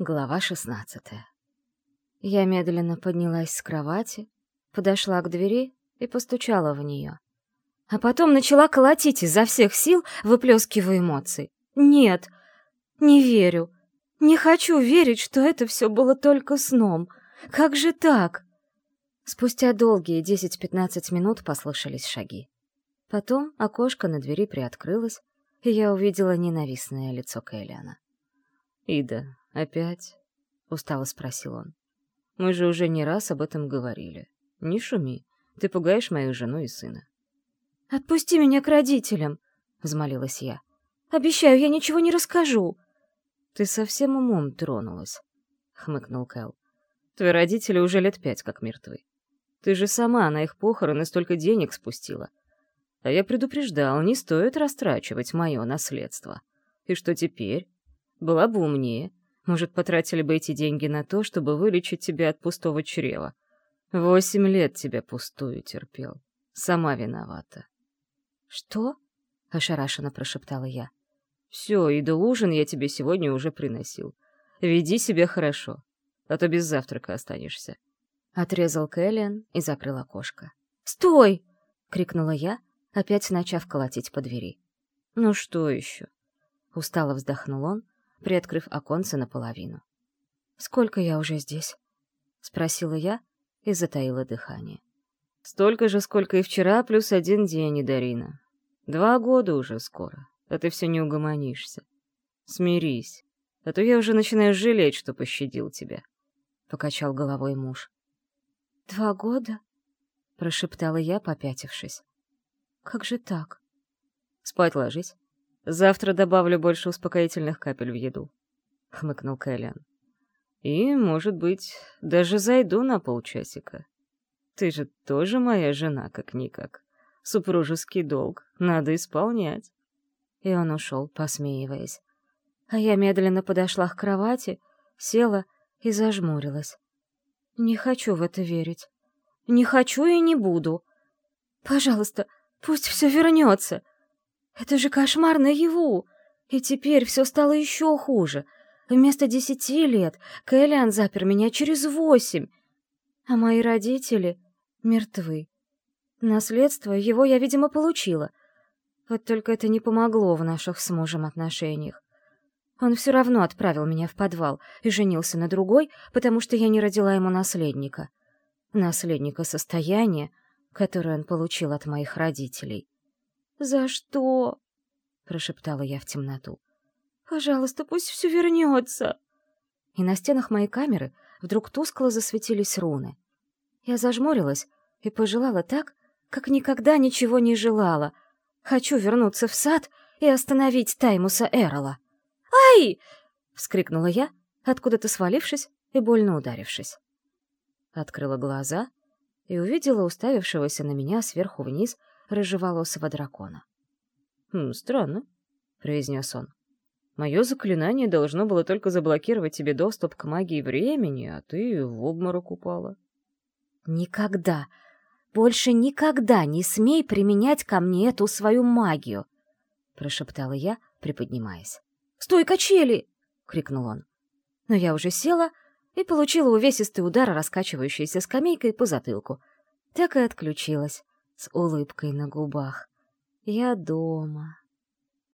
Глава шестнадцатая. Я медленно поднялась с кровати, подошла к двери и постучала в нее. А потом начала колотить изо всех сил, выплескивая эмоции. «Нет, не верю. Не хочу верить, что это все было только сном. Как же так?» Спустя долгие десять-пятнадцать минут послышались шаги. Потом окошко на двери приоткрылось, и я увидела ненавистное лицо Кэллиана. «Ида, опять?» — устало спросил он. «Мы же уже не раз об этом говорили. Не шуми, ты пугаешь мою жену и сына». «Отпусти меня к родителям!» — взмолилась я. «Обещаю, я ничего не расскажу!» «Ты совсем умом тронулась», — хмыкнул Кэл. «Твои родители уже лет пять как мертвы. Ты же сама на их похороны столько денег спустила. А я предупреждал, не стоит растрачивать мое наследство. И что теперь? Была бы умнее. Может, потратили бы эти деньги на то, чтобы вылечить тебя от пустого чрева. Восемь лет тебя пустую терпел. Сама виновата. «Что?» — ошарашенно прошептала я. «Все, и до ужин я тебе сегодня уже приносил. Веди себя хорошо, а то без завтрака останешься». Отрезал Кэллиан и закрыл окошко. «Стой!» — крикнула я, опять начав колотить по двери. «Ну что еще?» — устало вздохнул он, приоткрыв оконце наполовину. «Сколько я уже здесь?» — спросила я и затаила дыхание. «Столько же, сколько и вчера, плюс один день, Дарина. Два года уже скоро, а ты все не угомонишься. Смирись, а то я уже начинаю жалеть, что пощадил тебя», — покачал головой муж. «Два года?» — прошептала я, попятившись. «Как же так?» «Спать ложись. Завтра добавлю больше успокоительных капель в еду», — хмыкнул Кэллиан. «И, может быть, даже зайду на полчасика. Ты же тоже моя жена, как-никак. Супружеский долг надо исполнять». И он ушел, посмеиваясь. А я медленно подошла к кровати, села и зажмурилась. Не хочу в это верить. Не хочу и не буду. Пожалуйста, пусть все вернется. Это же кошмар наяву. И теперь все стало еще хуже. Вместо десяти лет Кэллиан запер меня через восемь. А мои родители мертвы. Наследство его я, видимо, получила. Вот только это не помогло в наших с мужем отношениях. Он все равно отправил меня в подвал и женился на другой, потому что я не родила ему наследника. Наследника состояния, которое он получил от моих родителей. «За что?» — прошептала я в темноту. «Пожалуйста, пусть все вернется!» И на стенах моей камеры вдруг тускло засветились руны. Я зажмурилась и пожелала так, как никогда ничего не желала. Хочу вернуться в сад и остановить Таймуса Эрола. «Ай!» — вскрикнула я, откуда-то свалившись и больно ударившись. Открыла глаза и увидела уставившегося на меня сверху вниз рыжеволосого дракона. «Хм, «Странно», — произнес он. «Мое заклинание должно было только заблокировать тебе доступ к магии времени, а ты в обморок упала». «Никогда, больше никогда не смей применять ко мне эту свою магию!» — прошептала я, приподнимаясь. «Стой, качели!» — крикнул он. Но я уже села и получила увесистый удар раскачивающейся скамейкой по затылку. Так и отключилась с улыбкой на губах. Я дома.